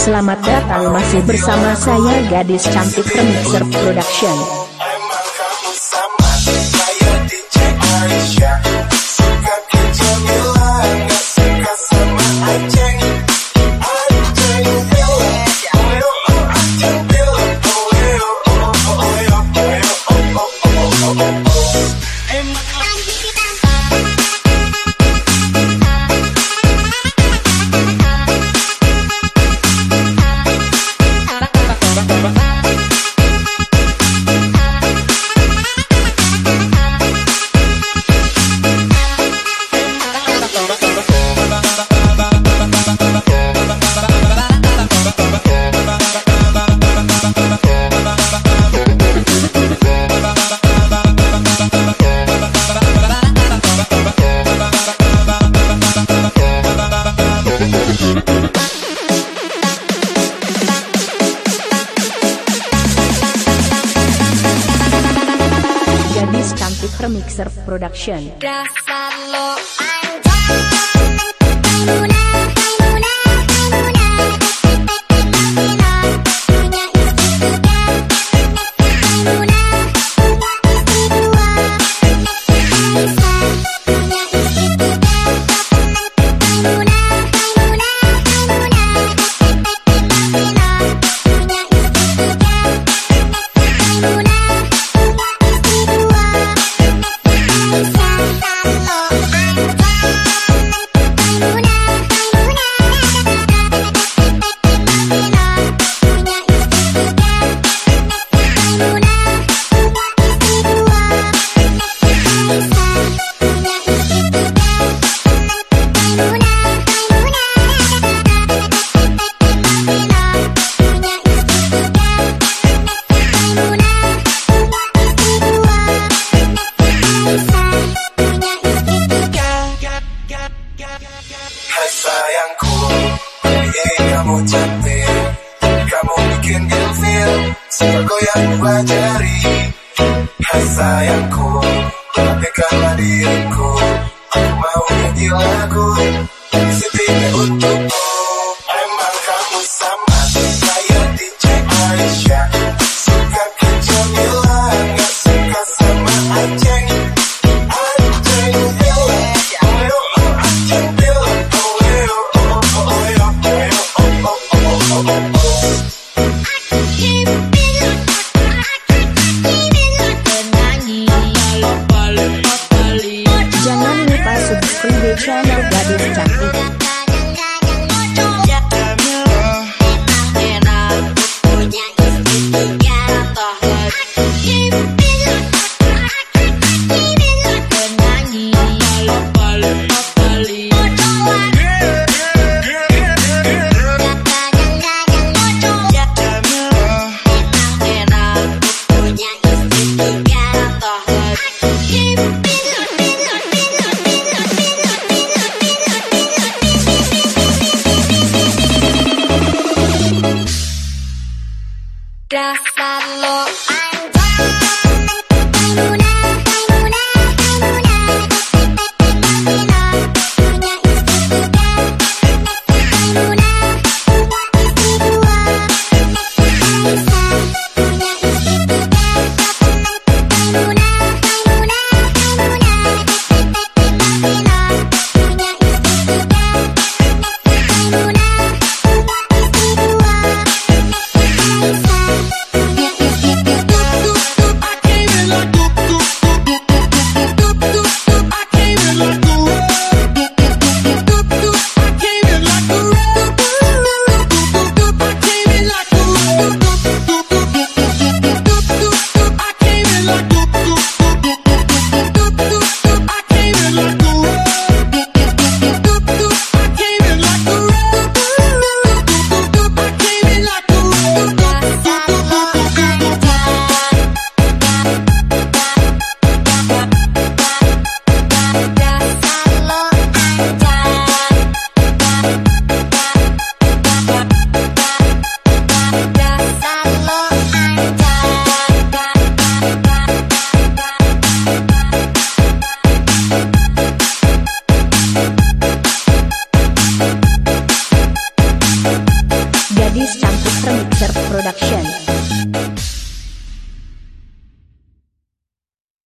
Selamat datang masih bersama saya gadis cantik Remixer Production Remixer Production. Dasar lo Suka goyang dua jari Hai sayangku Perhatikanlah diriku. Aku mau nyanyi lagu Setia untukmu Dasar lo